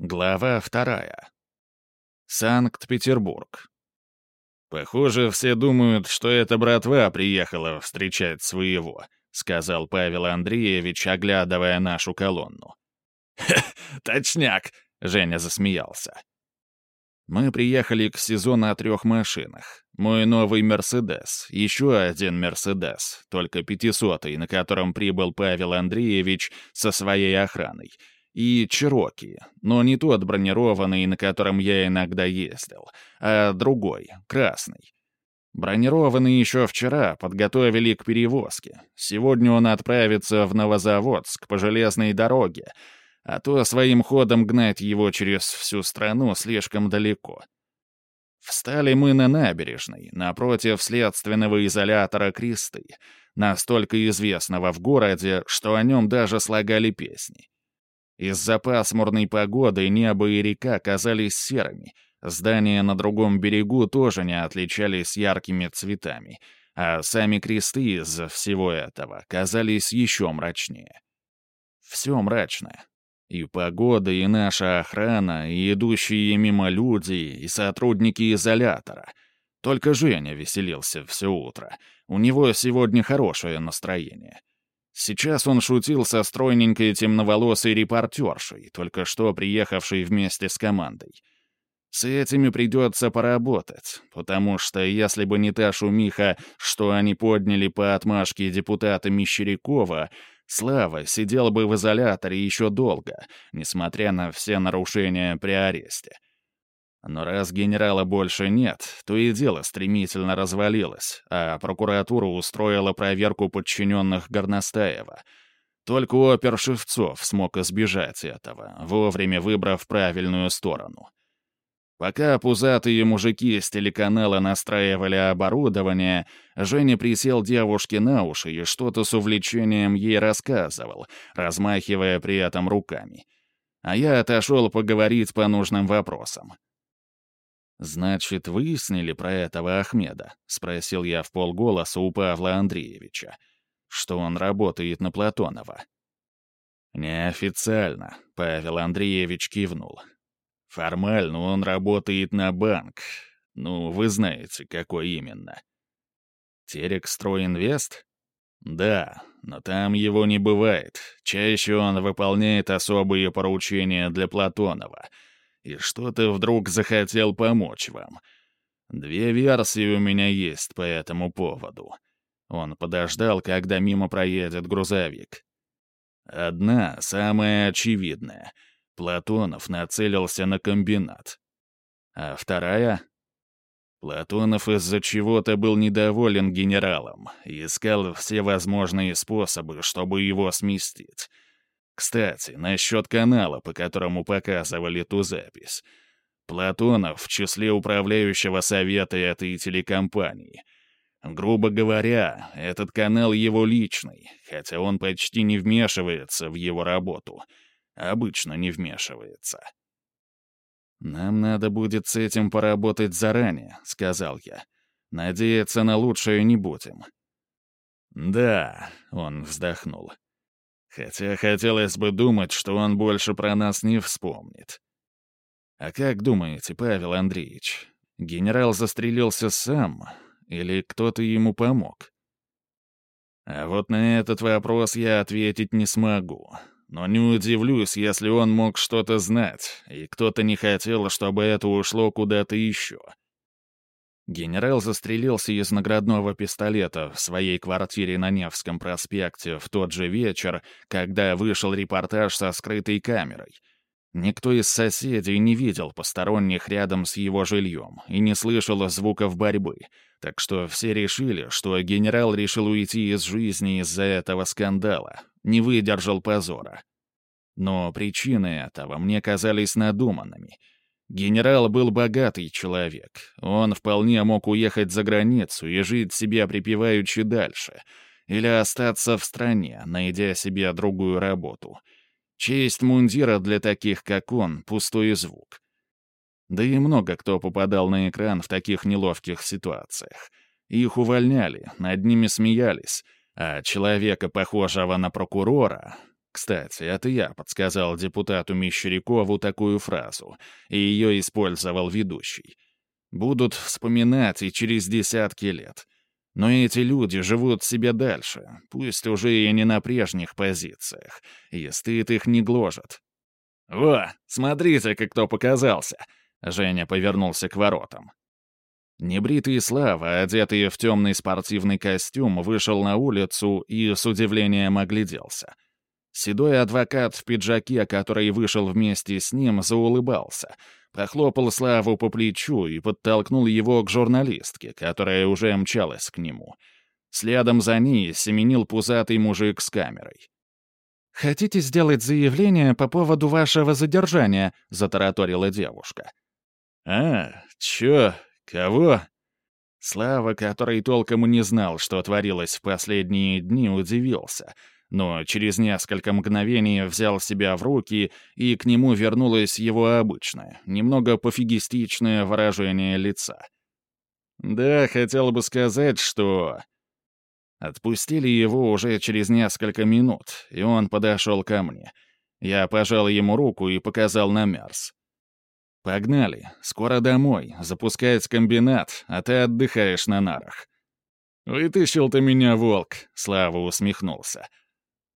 Глава вторая. Санкт-Петербург. «Похоже, все думают, что эта братва приехала встречать своего», сказал Павел Андреевич, оглядывая нашу колонну. «Точняк!» — Женя засмеялся. Мы приехали к сезону о трех машинах. Мой новый «Мерседес», еще один «Мерседес», только пятисотый, на котором прибыл Павел Андреевич со своей охраной — и Чироки, но не тот бронированный, на котором я иногда ездил, а другой, красный. Бронированный еще вчера подготовили к перевозке. Сегодня он отправится в Новозаводск по железной дороге, а то своим ходом гнать его через всю страну слишком далеко. Встали мы на набережной, напротив следственного изолятора Кресты, настолько известного в городе, что о нем даже слагали песни. Из-за пасмурной погоды небо и река казались серыми, здания на другом берегу тоже не отличались яркими цветами, а сами кресты из-за всего этого казались еще мрачнее. Все мрачно. И погода, и наша охрана, и идущие мимо люди, и сотрудники изолятора. Только Женя веселился все утро. У него сегодня хорошее настроение. Сейчас он шутил со стройненькой темноволосой репортершей, только что приехавшей вместе с командой. С этими придется поработать, потому что если бы не та шумиха, что они подняли по отмашке депутата Мещерякова, Слава сидел бы в изоляторе еще долго, несмотря на все нарушения при аресте. Но раз генерала больше нет, то и дело стремительно развалилось, а прокуратура устроила проверку подчиненных Горностаева. Только опер Шевцов смог избежать этого, вовремя выбрав правильную сторону. Пока пузатые мужики с телеканала настраивали оборудование, Женя присел девушке на уши и что-то с увлечением ей рассказывал, размахивая при этом руками. А я отошел поговорить по нужным вопросам. «Значит, выяснили про этого Ахмеда?» — спросил я в полголоса у Павла Андреевича. «Что он работает на Платонова?» «Неофициально», — Павел Андреевич кивнул. «Формально он работает на банк. Ну, вы знаете, какой именно». «Терекстройинвест?» «Да, но там его не бывает. Чаще он выполняет особые поручения для Платонова» и что-то вдруг захотел помочь вам. Две версии у меня есть по этому поводу. Он подождал, когда мимо проедет грузовик. Одна, самая очевидная. Платонов нацелился на комбинат. А вторая? Платонов из-за чего-то был недоволен генералом и искал все возможные способы, чтобы его сместить. Кстати, насчет канала, по которому показывали ту запись. Платонов в числе управляющего совета этой телекомпании. Грубо говоря, этот канал его личный, хотя он почти не вмешивается в его работу. Обычно не вмешивается. «Нам надо будет с этим поработать заранее», — сказал я. «Надеяться на лучшее не будем». «Да», — он вздохнул. Хотя хотелось бы думать, что он больше про нас не вспомнит. А как думаете, Павел Андреевич, генерал застрелился сам или кто-то ему помог? А вот на этот вопрос я ответить не смогу. Но не удивлюсь, если он мог что-то знать, и кто-то не хотел, чтобы это ушло куда-то еще. Генерал застрелился из наградного пистолета в своей квартире на Невском проспекте в тот же вечер, когда вышел репортаж со скрытой камерой. Никто из соседей не видел посторонних рядом с его жильем и не слышал звуков борьбы, так что все решили, что генерал решил уйти из жизни из-за этого скандала, не выдержал позора. Но причины этого мне казались надуманными — Генерал был богатый человек. Он вполне мог уехать за границу и жить себе припеваючи дальше. Или остаться в стране, найдя себе другую работу. Честь мундира для таких, как он, пустой звук. Да и много кто попадал на экран в таких неловких ситуациях. Их увольняли, над ними смеялись, а человека, похожего на прокурора... Кстати, это я подсказал депутату Мещерякову такую фразу, и ее использовал ведущий. Будут вспоминать и через десятки лет. Но эти люди живут себе дальше, пусть уже и не на прежних позициях, и стыд их не гложет. «Во, смотрите-ка, кто показался!» Женя повернулся к воротам. Небритый Слава, одетый в темный спортивный костюм, вышел на улицу и с удивлением огляделся. Седой адвокат в пиджаке, который вышел вместе с ним, заулыбался, похлопал Славу по плечу и подтолкнул его к журналистке, которая уже мчалась к нему. Следом за ней семенил пузатый мужик с камерой. «Хотите сделать заявление по поводу вашего задержания?» — затараторила девушка. «А, чё, «Кого?» Слава, который толком и не знал, что творилось в последние дни, удивился, но через несколько мгновений взял себя в руки, и к нему вернулось его обычное, немного пофигистичное выражение лица. «Да, хотел бы сказать, что...» Отпустили его уже через несколько минут, и он подошел ко мне. Я пожал ему руку и показал на Мерс. «Погнали. Скоро домой. Запускать комбинат, а ты отдыхаешь на нарах». «Вытащил ты меня, волк», — Слава усмехнулся.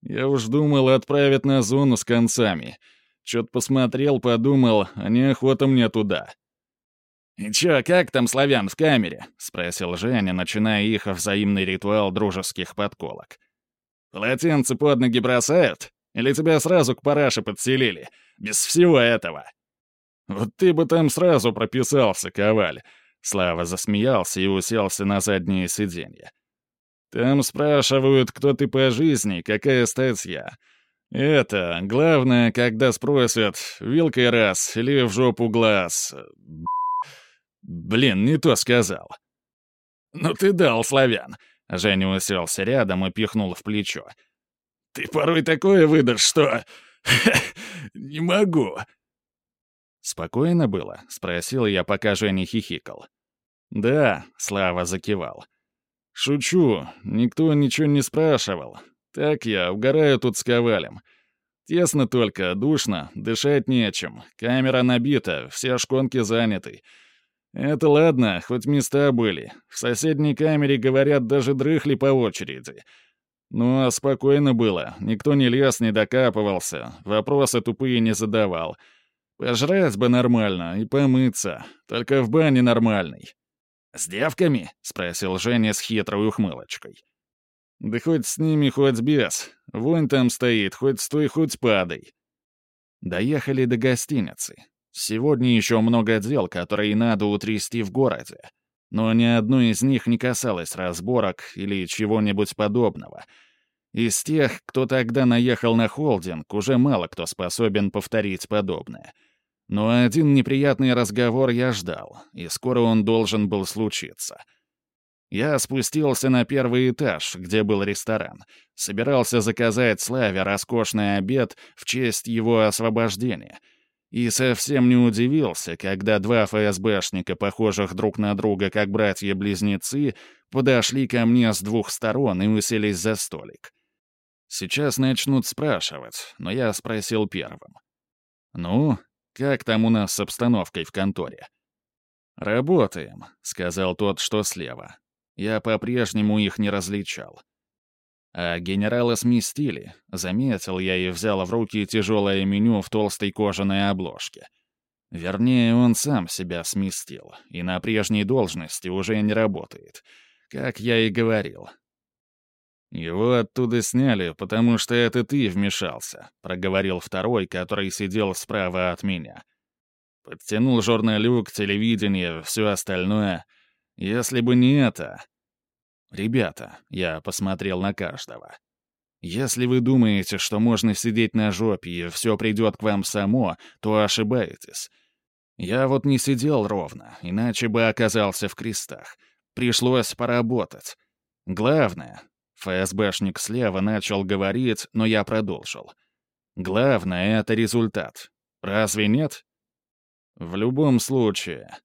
«Я уж думал, отправят на зону с концами. Чё-то посмотрел, подумал, а неохота мне туда». «И чё, как там славян в камере?» — спросил Женя, начиная их взаимный ритуал дружеских подколок. «Полотенце под ноги бросают? Или тебя сразу к параше подселили? Без всего этого?» «Вот ты бы там сразу прописался, Коваль!» Слава засмеялся и уселся на заднее сиденье. «Там спрашивают, кто ты по жизни, какая статья. Это, главное, когда спросят, вилкой раз или в жопу глаз. Блин, не то сказал». «Ну ты дал, славян!» Женя уселся рядом и пихнул в плечо. «Ты порой такое выдашь, что... не могу!» «Спокойно было?» — спросил я, пока Женя хихикал. «Да», — Слава закивал. «Шучу, никто ничего не спрашивал. Так я, угораю тут с ковалем. Тесно только, душно, дышать нечем, камера набита, все шконки заняты. Это ладно, хоть места были. В соседней камере, говорят, даже дрыхли по очереди. Ну а спокойно было, никто не лез, не докапывался, вопросы тупые не задавал». Пожрать бы нормально и помыться, только в бане нормальной. «С девками?» — спросил Женя с хитрой ухмылочкой. «Да хоть с ними, хоть без. Вонь там стоит, хоть стой, хоть падай». Доехали до гостиницы. Сегодня еще много дел, которые надо утрясти в городе. Но ни одно из них не касалось разборок или чего-нибудь подобного. Из тех, кто тогда наехал на холдинг, уже мало кто способен повторить подобное — но один неприятный разговор я ждал, и скоро он должен был случиться. Я спустился на первый этаж, где был ресторан. Собирался заказать Славе роскошный обед в честь его освобождения. И совсем не удивился, когда два ФСБшника, похожих друг на друга как братья-близнецы, подошли ко мне с двух сторон и уселись за столик. Сейчас начнут спрашивать, но я спросил первым. «Ну, как там у нас с обстановкой в конторе?» «Работаем», — сказал тот, что слева. Я по-прежнему их не различал. А генерала сместили, заметил я и взял в руки тяжелое меню в толстой кожаной обложке. Вернее, он сам себя сместил, и на прежней должности уже не работает. Как я и говорил, «Его оттуда сняли, потому что это ты вмешался», — проговорил второй, который сидел справа от меня. Подтянул журналюк, телевидение, все остальное. Если бы не это... «Ребята», — я посмотрел на каждого. «Если вы думаете, что можно сидеть на жопе и все придет к вам само, то ошибаетесь. Я вот не сидел ровно, иначе бы оказался в крестах. Пришлось поработать. Главное, ФСБшник слева начал говорить, но я продолжил. Главное — это результат. Разве нет? В любом случае.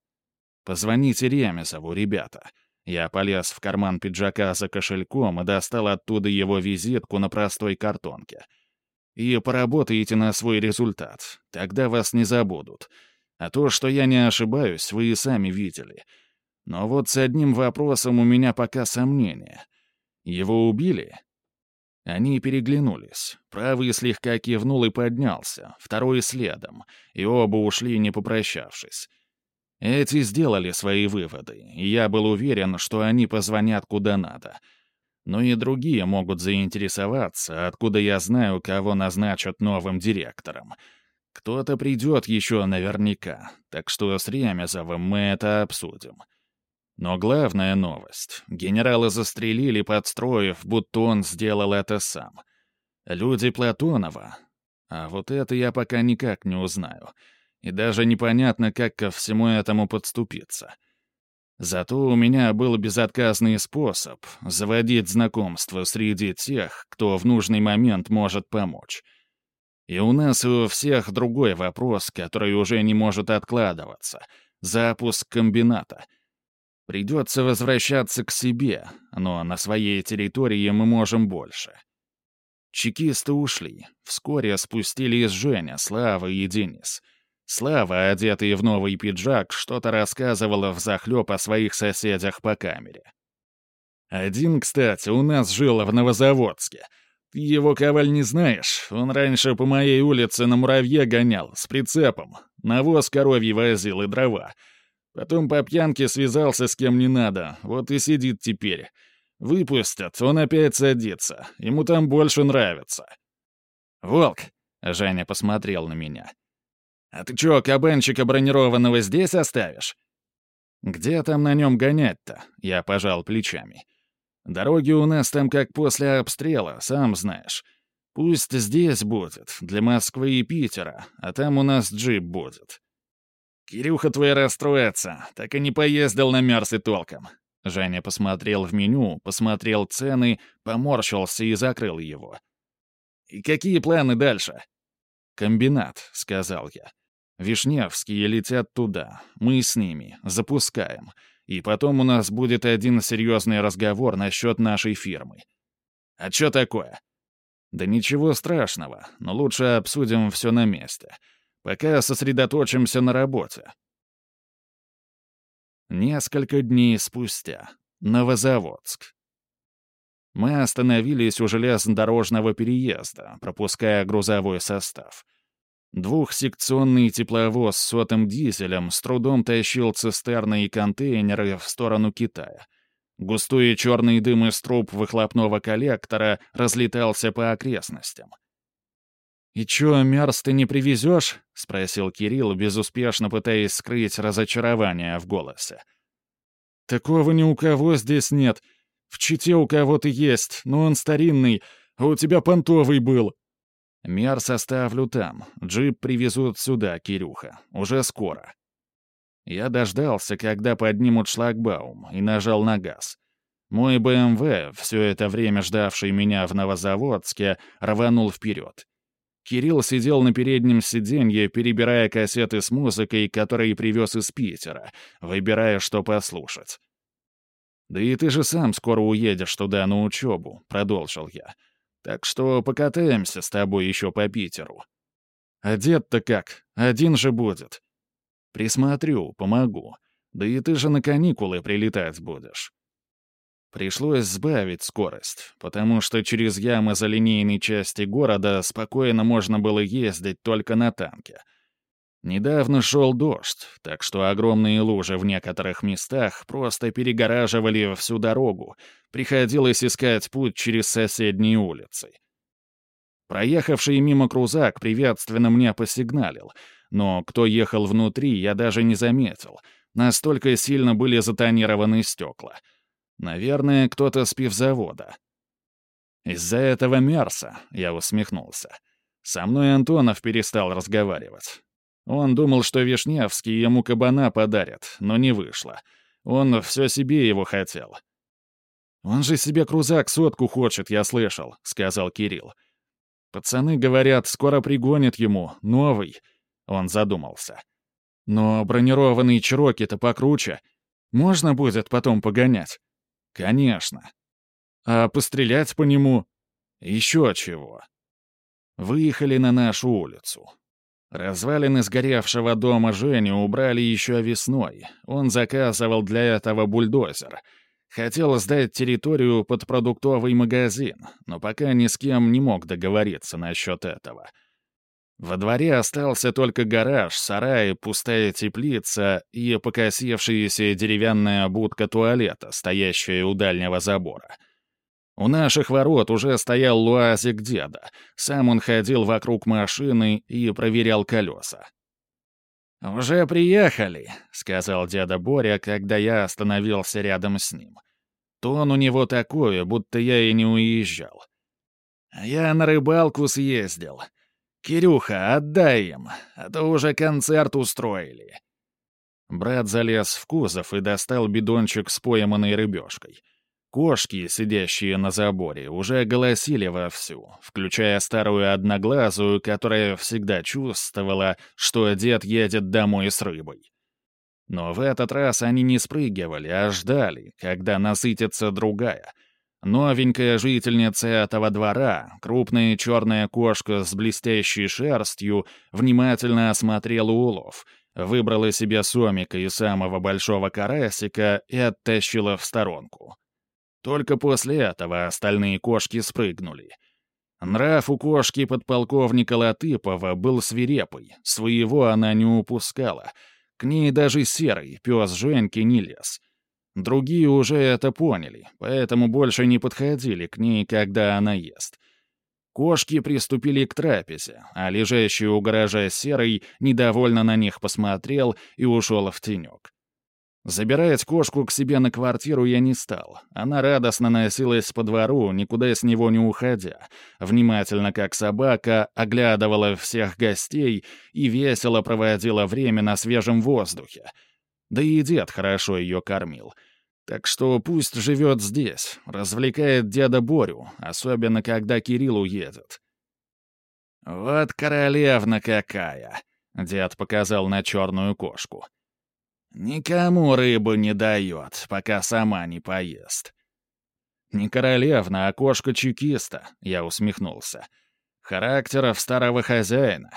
Позвоните Ремезову, ребята. Я полез в карман пиджака за кошельком и достал оттуда его визитку на простой картонке. и поработаете на свой результат. Тогда вас не забудут. А то, что я не ошибаюсь, вы и сами видели. Но вот с одним вопросом у меня пока сомнения. Его убили?» Они переглянулись. Правый слегка кивнул и поднялся, второй следом, и оба ушли, не попрощавшись. Эти сделали свои выводы, и я был уверен, что они позвонят куда надо. Но и другие могут заинтересоваться, откуда я знаю, кого назначат новым директором. Кто-то придет еще наверняка, так что с Ремезовым мы это обсудим. Но главная новость. Генерала застрелили, подстроив, будто он сделал это сам. Люди Платонова. А вот это я пока никак не узнаю. И даже непонятно, как ко всему этому подступиться. Зато у меня был безотказный способ заводить знакомство среди тех, кто в нужный момент может помочь. И у нас у всех другой вопрос, который уже не может откладываться — запуск комбината — Придется возвращаться к себе, но на своей территории мы можем больше. Чекисты ушли. Вскоре спустились Женя, Слава и Денис. Слава, одетый в новый пиджак, что-то рассказывала взахлёб о своих соседях по камере. Один, кстати, у нас жил в Новозаводске. Ты его, Коваль, не знаешь? Он раньше по моей улице на муравье гонял, с прицепом. Навоз коровьи возил и дрова. Потом по пьянке связался с кем не надо, вот и сидит теперь. Выпустят, он опять садится. Ему там больше нравится. «Волк!» — Женя посмотрел на меня. «А ты чё, кабанчика бронированного здесь оставишь?» «Где там на нем гонять-то?» — я пожал плечами. «Дороги у нас там как после обстрела, сам знаешь. Пусть здесь будет, для Москвы и Питера, а там у нас джип будет. «Кирюха твой расстроится, так и не поездил на Мерсе толком». Женя посмотрел в меню, посмотрел цены, поморщился и закрыл его. «И какие планы дальше?» «Комбинат», — сказал я. «Вишневские летят туда. Мы с ними. Запускаем. И потом у нас будет один серьезный разговор насчет нашей фирмы». «А что такое?» «Да ничего страшного, но лучше обсудим все на месте. Пока сосредоточимся на работе. Несколько дней спустя. Новозаводск. Мы остановились у железнодорожного переезда, пропуская грузовой состав. Двухсекционный тепловоз с сотым дизелем с трудом тащил цистерны и контейнеры в сторону Китая. Густой черный дым из труб выхлопного коллектора разлетался по окрестностям — «И чё, мерз ты не привезёшь?» — спросил Кирилл, безуспешно пытаясь скрыть разочарование в голосе. «Такого ни у кого здесь нет. В Чите у кого-то есть, но он старинный, а у тебя понтовый был». «Мерз оставлю там. Джип привезут сюда, Кирюха. Уже скоро». Я дождался, когда поднимут шлагбаум, и нажал на газ. Мой БМВ, все это время ждавший меня в Новозаводске, рванул вперед. Кирилл сидел на переднем сиденье, перебирая кассеты с музыкой, которые привез из Питера, выбирая, что послушать. «Да и ты же сам скоро уедешь туда на учебу», — продолжил я. «Так что покатаемся с тобой еще по Питеру». «А дед-то как? Один же будет». «Присмотрю, помогу. Да и ты же на каникулы прилетать будешь». Пришлось сбавить скорость, потому что через ямы за линейной части города спокойно можно было ездить только на танке. Недавно шел дождь, так что огромные лужи в некоторых местах просто перегораживали всю дорогу, приходилось искать путь через соседние улицы. Проехавший мимо крузак приветственно мне посигналил, но кто ехал внутри, я даже не заметил, настолько сильно были затонированы стекла — Наверное, кто-то с пивзавода. Из-за этого Мерса, я усмехнулся. Со мной Антонов перестал разговаривать. Он думал, что Вишневский ему кабана подарят, но не вышло. Он все себе его хотел. «Он же себе крузак сотку хочет, я слышал», — сказал Кирилл. «Пацаны говорят, скоро пригонят ему, новый». Он задумался. «Но бронированный Чироки-то покруче. Можно будет потом погонять?» Конечно. А пострелять по нему? Еще чего. Выехали на нашу улицу. Развалины сгоревшего дома Жени убрали еще весной. Он заказывал для этого бульдозер. Хотел сдать территорию под продуктовый магазин, но пока ни с кем не мог договориться насчет этого. Во дворе остался только гараж, сарай, пустая теплица и покосившаяся деревянная будка туалета, стоящая у дальнего забора — у наших ворот уже стоял луазик деда. Сам он ходил вокруг машины и проверял колеса. «Уже приехали», — сказал деда Боря, когда я остановился рядом с ним. Тон у него такой, будто я и не уезжал. «Я на рыбалку съездил. Кирюха, отдай им, а то уже концерт устроили». Брат залез в кузов и достал бидончик с пойманной рыбешкой — Кошки, сидящие на заборе, уже голосили вовсю, включая старую одноглазую, которая всегда чувствовала, что дед едет домой с рыбой. Но в этот раз они не спрыгивали, а ждали, когда насытится другая. Новенькая жительница этого двора, крупная черная кошка с блестящей шерстью, внимательно осмотрела улов, выбрала себе сомика и самого большого карасика и оттащила в сторонку. Только после этого остальные кошки спрыгнули. Нрав у кошки подполковника Латыпова был свирепый, своего она не упускала. К ней даже серый, пес Женьки, не лез. Другие уже это поняли, поэтому больше не подходили к ней, когда она ест. Кошки приступили к трапезе, а лежащий у гаража серый недовольно на них посмотрел и ушел в тенек. Забирать кошку к себе на квартиру я не стал. Она радостно носилась по двору, никуда с него не уходя. Внимательно, как собака, оглядывала всех гостей и весело проводила время на свежем воздухе. Да и дед хорошо ее кормил. Так что пусть живет здесь, развлекает деда Борю, особенно когда Кирилл уедет. «Вот королевна какая!» — дед показал на черную кошку. Никому рыбу не дает, пока сама не поест. Не королевна, а кошка-чекиста, я усмехнулся. Характеров старого хозяина.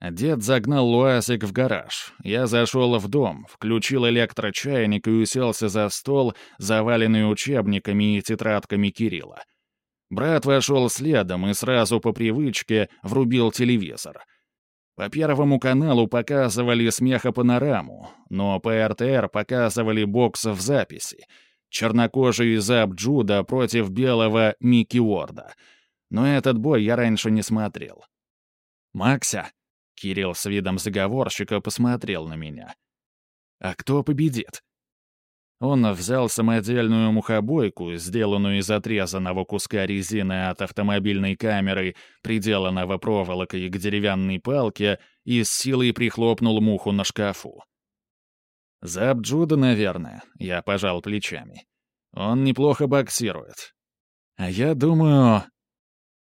Дед загнал луазик в гараж. Я зашел в дом, включил электрочайник и уселся за стол, заваленный учебниками и тетрадками Кирилла. Брат вошел следом и сразу по привычке врубил телевизор — по Первому каналу показывали смехопанораму, но по РТР показывали бокс в записи. Чернокожий Зап Джуда против белого Микки Уорда. Но этот бой я раньше не смотрел. «Макся?» — Кирилл с видом заговорщика посмотрел на меня. «А кто победит?» Он взял самодельную мухобойку, сделанную из отрезанного куска резины от автомобильной камеры, приделанного проволокой к деревянной палке, и с силой прихлопнул муху на шкафу. «Зап Джуда, наверное», — я пожал плечами. «Он неплохо боксирует». «А я думаю...»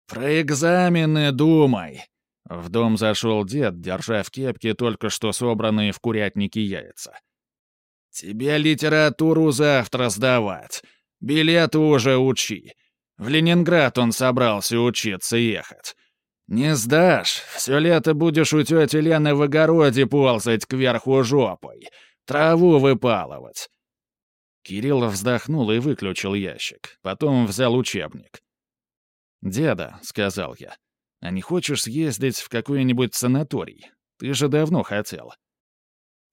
«Про экзамены думай!» В дом зашел дед, держа в кепке только что собранные в курятнике яйца. «Тебе литературу завтра сдавать. Билеты уже учи. В Ленинград он собрался учиться ехать. Не сдашь, все лето будешь у тети Лены в огороде ползать кверху жопой, траву выпалывать». Кирилл вздохнул и выключил ящик. Потом взял учебник. «Деда», — сказал я, — «а не хочешь съездить в какой-нибудь санаторий? Ты же давно хотел».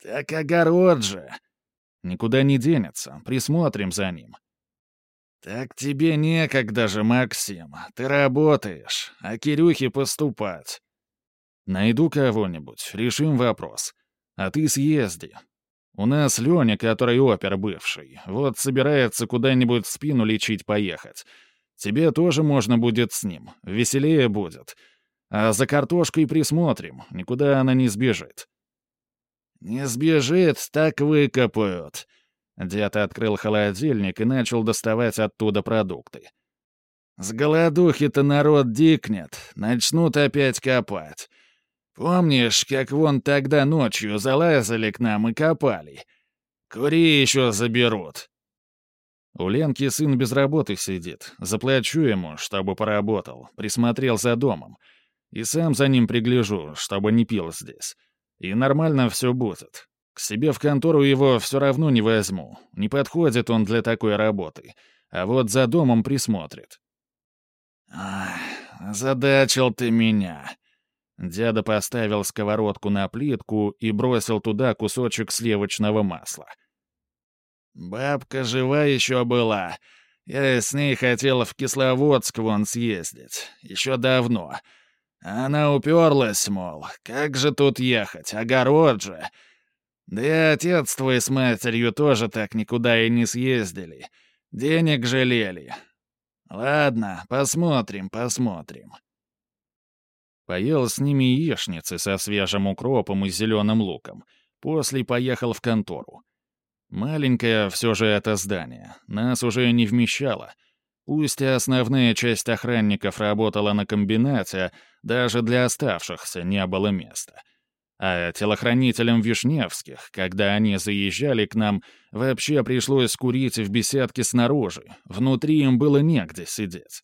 «Так огород же!» Никуда не денется, присмотрим за ним». «Так тебе некогда же, Максим. Ты работаешь, а Кирюхе поступать». «Найду кого-нибудь, решим вопрос. А ты съезди. У нас Леня, который опер бывший, вот собирается куда-нибудь спину лечить поехать. Тебе тоже можно будет с ним, веселее будет. А за картошкой присмотрим, никуда она не сбежит». «Не сбежит, так выкопают». Дед открыл холодильник и начал доставать оттуда продукты. «С голодухи-то народ дикнет, начнут опять копать. Помнишь, как вон тогда ночью залазили к нам и копали? Кури еще заберут». У Ленки сын без работы сидит. Заплачу ему, чтобы поработал, присмотрел за домом. И сам за ним пригляжу, чтобы не пил здесь. И нормально все будет. К себе в контору его все равно не возьму. Не подходит он для такой работы. А вот за домом присмотрит. Ах, задачил ты меня. Дядя поставил сковородку на плитку и бросил туда кусочек сливочного масла. Бабка жива еще была. Я с ней хотел в Кисловодск вон съездить. Еще давно. Она уперлась, мол, как же тут ехать, огород же. Да и отец твой с матерью тоже так никуда и не съездили. Денег жалели. Ладно, посмотрим, посмотрим. Поел с ними яичницы со свежим укропом и зеленым луком. После поехал в контору. Маленькое все же это здание. Нас уже не вмещало. Пусть и основная часть охранников работала на комбинате, даже для оставшихся не было места. А телохранителям Вишневских, когда они заезжали к нам, вообще пришлось курить в беседке снаружи. Внутри им было негде сидеть.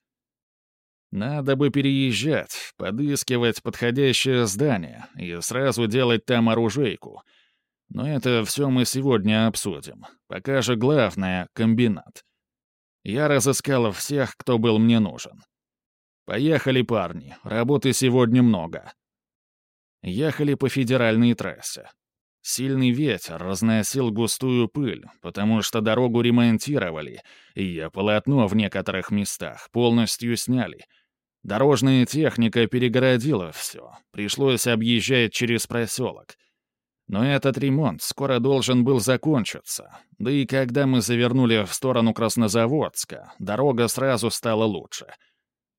Надо бы переезжать, подыскивать подходящее здание и сразу делать там оружейку. Но это все мы сегодня обсудим. Пока же главное — комбинат. Я разыскал всех, кто был мне нужен. Поехали, парни, работы сегодня много. Ехали по федеральной трассе. Сильный ветер разносил густую пыль, потому что дорогу ремонтировали, и полотно в некоторых местах полностью сняли. Дорожная техника перегородила все, пришлось объезжать через проселок. Но этот ремонт скоро должен был закончиться, да и когда мы завернули в сторону Краснозаводска, дорога сразу стала лучше.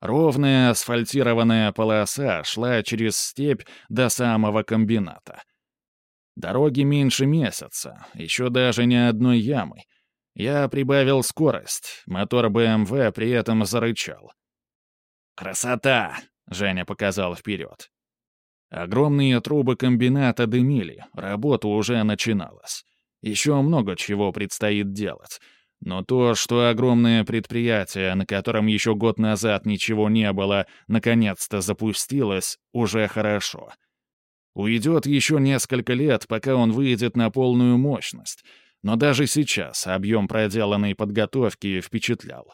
Ровная асфальтированная полоса шла через степь до самого комбината. Дороги меньше месяца, еще даже ни одной ямы. Я прибавил скорость, мотор БМВ при этом зарычал. «Красота!» — Женя показал вперед. Огромные трубы комбината дымили, работа уже начиналась. Еще много чего предстоит делать. Но то, что огромное предприятие, на котором еще год назад ничего не было, наконец-то запустилось, уже хорошо. Уйдет еще несколько лет, пока он выйдет на полную мощность. Но даже сейчас объем проделанной подготовки впечатлял.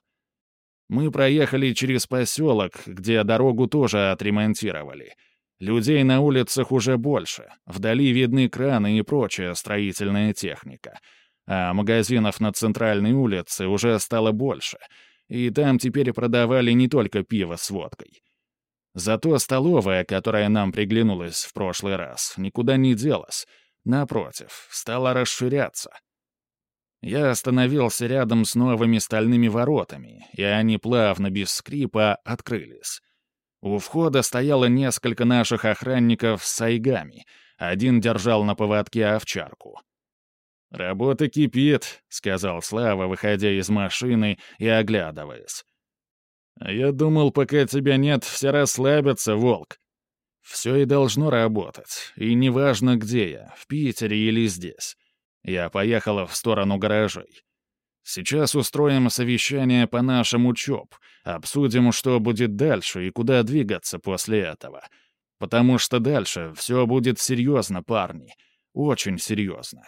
Мы проехали через поселок, где дорогу тоже отремонтировали — Людей на улицах уже больше, вдали видны краны и прочая строительная техника. А магазинов на центральной улице уже стало больше, и там теперь продавали не только пиво с водкой. Зато столовая, которая нам приглянулась в прошлый раз, никуда не делась. Напротив, стала расширяться. Я остановился рядом с новыми стальными воротами, и они плавно, без скрипа, открылись. У входа стояло несколько наших охранников с сайгами. Один держал на поводке овчарку. «Работа кипит», — сказал Слава, выходя из машины и оглядываясь. «Я думал, пока тебя нет, все расслабятся, волк. Все и должно работать, и неважно, где я, в Питере или здесь. Я поехала в сторону гаражей. Сейчас устроим совещание по нашим учеб, обсудим, что будет дальше и куда двигаться после этого. Потому что дальше все будет серьезно, парни. Очень серьезно.